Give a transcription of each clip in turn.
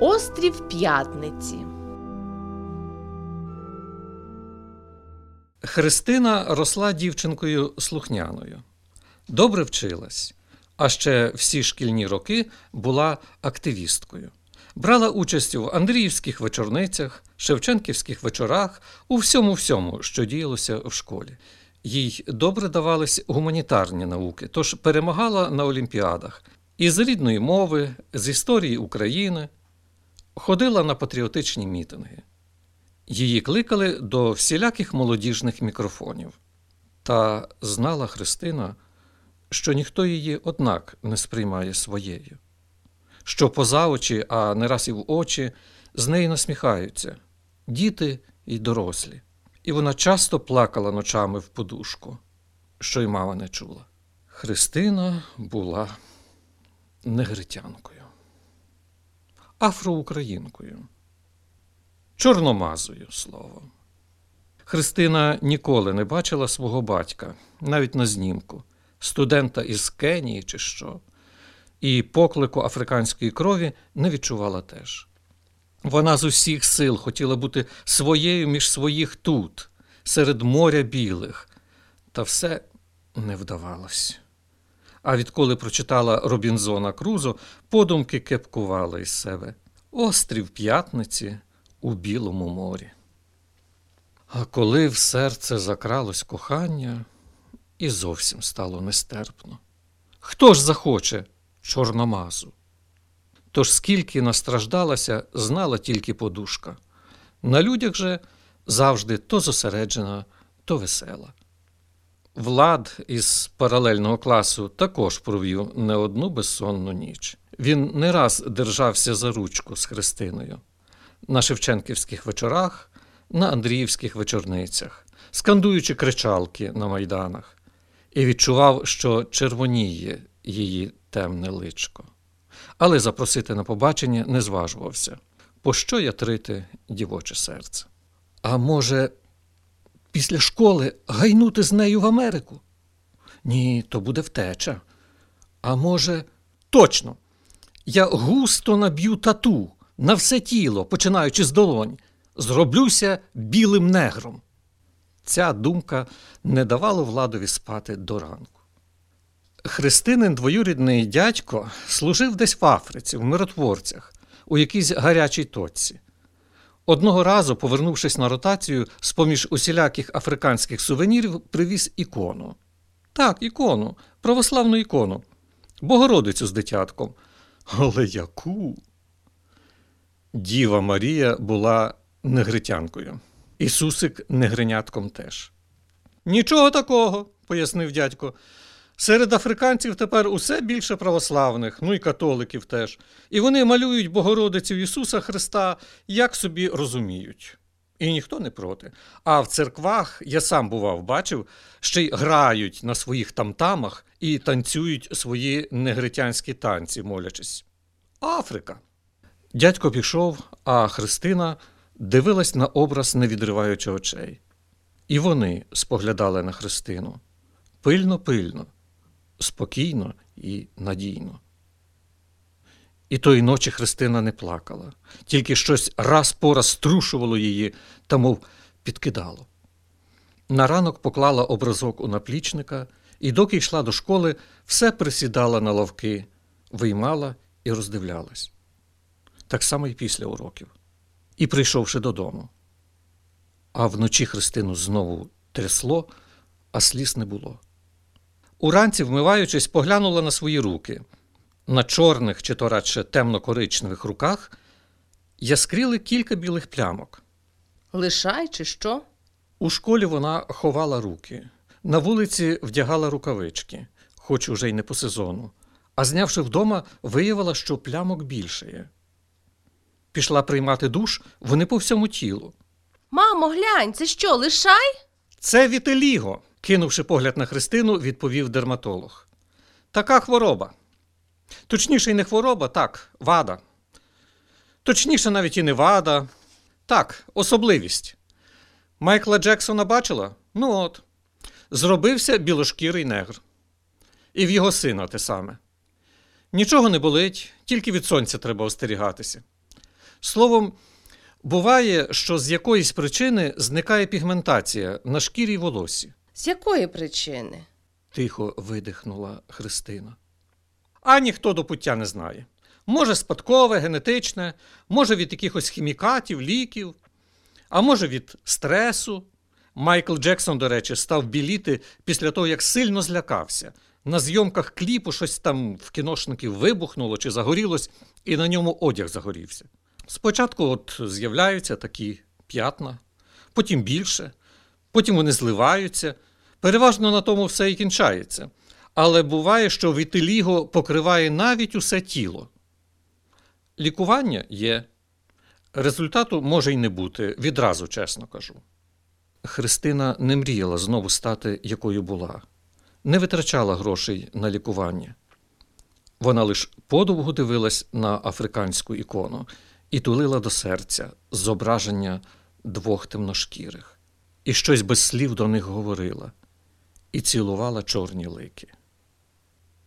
Острів П'ятниці. Христина росла дівчинкою слухняною, добре вчилась, а ще всі шкільні роки була активісткою. Брала участь в Андріївських вечорницях, Шевченківських вечорах, у всьому всьому, що діялося в школі. Їй добре давались гуманітарні науки, тож перемагала на олімпіадах із рідної мови, з історії України, ходила на патріотичні мітинги. Її кликали до всіляких молодіжних мікрофонів. Та знала Христина, що ніхто її, однак, не сприймає своєю, що поза очі, а не раз і в очі, з неї насміхаються діти і дорослі. І вона часто плакала ночами в подушку, що й мама не чула. Христина була негритянкою, афроукраїнкою чорномазою словом. Христина ніколи не бачила свого батька, навіть на знімку, студента із Кенії чи що, і поклику африканської крові не відчувала теж. Вона з усіх сил хотіла бути своєю між своїх тут, серед моря білих, та все не вдавалось. А відколи прочитала Робінзона Крузо, подумки кепкувала із себе. Острів п'ятниці у Білому морі. А коли в серце закралось кохання, і зовсім стало нестерпно. Хто ж захоче чорномазу? Тож скільки настраждалася, знала тільки подушка. На людях же завжди то зосереджена, то весела. Влад із паралельного класу також провів не одну безсонну ніч. Він не раз держався за ручку з Христиною на Шевченківських вечорах, на Андріївських вечорницях, скандуючи кричалки на майданах, і відчував, що червоніє її темне личко. Але запросити на побачення не зважувався. Пощо ятрити дівоче серце? А може, після школи гайнути з нею в Америку? Ні, то буде втеча. А може, точно, я густо наб'ю тату на все тіло, починаючи з долонь, зроблюся білим негром. Ця думка не давала владові спати до ранку. Христинин двоюрідний дядько служив десь в Африці, в миротворцях, у якійсь гарячій точці. Одного разу, повернувшись на ротацію, з поміж усіляких африканських сувенірів, привіз ікону. Так, ікону, православну ікону, Богородицю з дитятком. Але яку? Діва Марія була негритянкою. Ісусик негринятком теж. Нічого такого, пояснив дядько. Серед африканців тепер усе більше православних, ну і католиків теж. І вони малюють Богородицю Ісуса Христа, як собі розуміють. І ніхто не проти. А в церквах я сам бував, бачив, ще й грають на своїх тамтамах і танцюють свої негритянські танці, молячись. Африка. Дядько пішов, а Христина дивилась на образ, не відриваючи очей. І вони споглядали на Христину пильно, пильно, спокійно і надійно. І тої ночі Христина не плакала, тільки щось раз по раз струшувало її та мов підкидало. На ранок поклала образок у наплічника і, доки йшла до школи, все присідала на лавки, виймала і роздивлялась так само і після уроків. І прийшовши додому. А вночі Христину знову трясло, а сліз не було. Уранці, вмиваючись, поглянула на свої руки. На чорних, чи то радше темно-коричневих руках яскріли кілька білих плямок. Лишай чи що? У школі вона ховала руки, на вулиці вдягала рукавички, хоч уже й не по сезону, а знявши вдома, виявила, що плямок більшає пішла приймати душ, вони по всьому тілу. Мамо, глянь, це що, лишай? Це вітеліго, кинувши погляд на Христину, відповів дерматолог. Така хвороба. Точніше, й не хвороба, так, вада. Точніше, навіть і не вада. Так, особливість. Майкла Джексона бачила? Ну от. Зробився білошкірий негр. І в його сина те саме. Нічого не болить, тільки від сонця треба остерігатися. Словом, буває, що з якоїсь причини зникає пігментація на шкірі й волосі. З якої причини? тихо видихнула Христина. А ніхто до пуття не знає. Може, спадкове, генетичне, може від якихось хімікатів, ліків, а може від стресу. Майкл Джексон, до речі, став біліти після того, як сильно злякався. На зйомках кліпу щось там в кіношників вибухнуло чи загорілось, і на ньому одяг загорівся. Спочатку от з'являються такі п'ятна, потім більше, потім вони зливаються. Переважно на тому все і кінчається. Але буває, що вітиліго покриває навіть усе тіло. Лікування є. Результату може й не бути, відразу чесно кажу. Христина не мріяла знову стати, якою була, не витрачала грошей на лікування. Вона лише подовго дивилась на африканську ікону і тулила до серця зображення двох темношкірих, і щось без слів до них говорила, і цілувала чорні лики.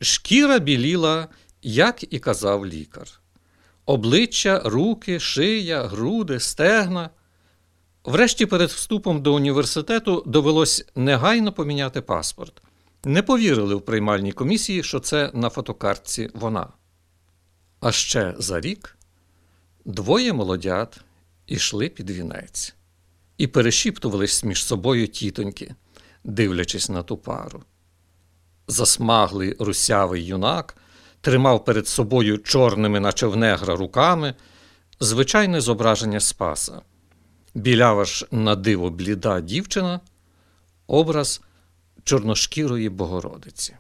Шкіра біліла, як і казав лікар. Обличчя, руки, шия, груди, стегна. Врешті перед вступом до університету довелось негайно поміняти паспорт. Не повірили в приймальній комісії, що це на фотокартці вона. А ще за рік двоє молодят ішли під вінець і перешіптувались між собою тітоньки, дивлячись на ту пару. Засмаглий русявий юнак тримав перед собою чорними, наче в негра, руками звичайне зображення Спаса. Білява ж на диво бліда дівчина образ чорношкірої Богородиці.